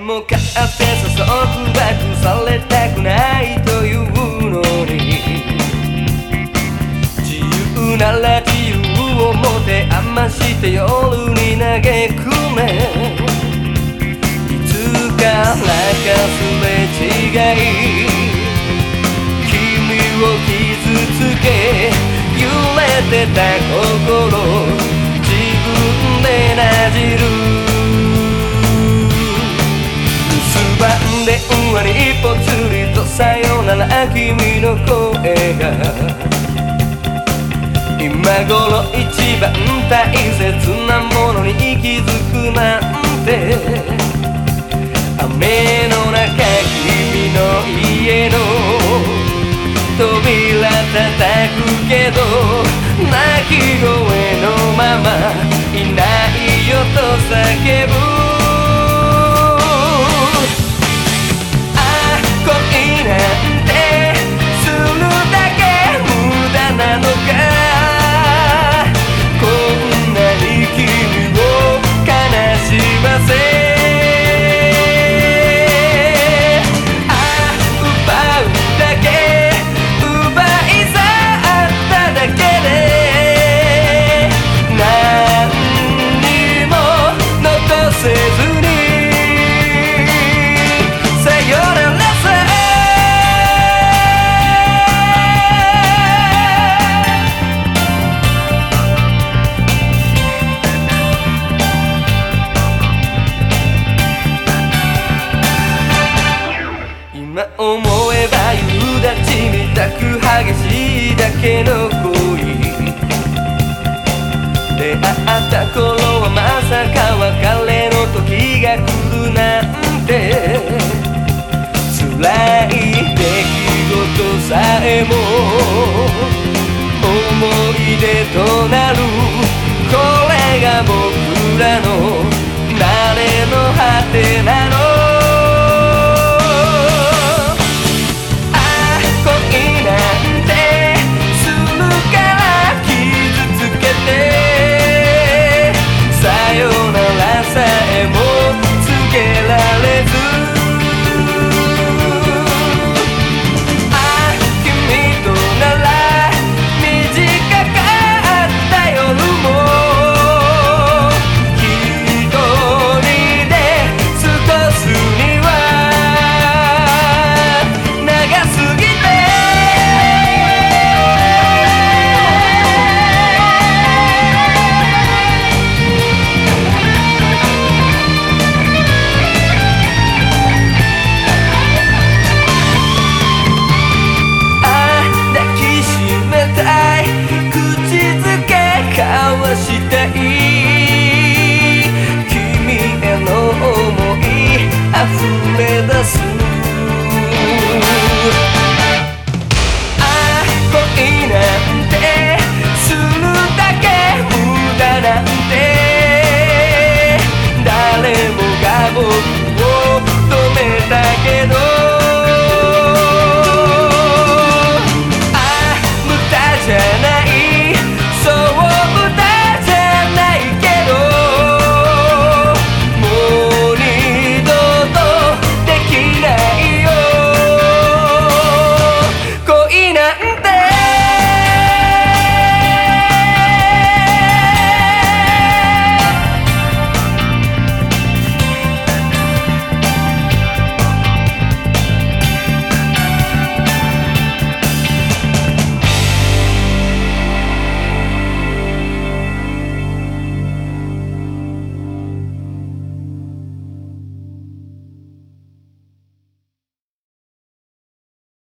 も勝ってさ束縛されたくないというのに自由なら自由を持て余して夜に嘆くねいつからかすれ違い。君を傷つけ揺れてた心。自分でなじ君の声が今頃一番大切なものに気づくなんて。雨の中君の家の扉叩くけど泣き声のままいないよと叫ぶ。今思えば夕立みたく激しいだけの恋。出会った頃はまさか別れの時が来るなんて。辛い出来事さえも思い出となる。い君への想い